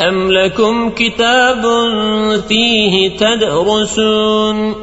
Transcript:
أم لكم كتاب فيه تدرسون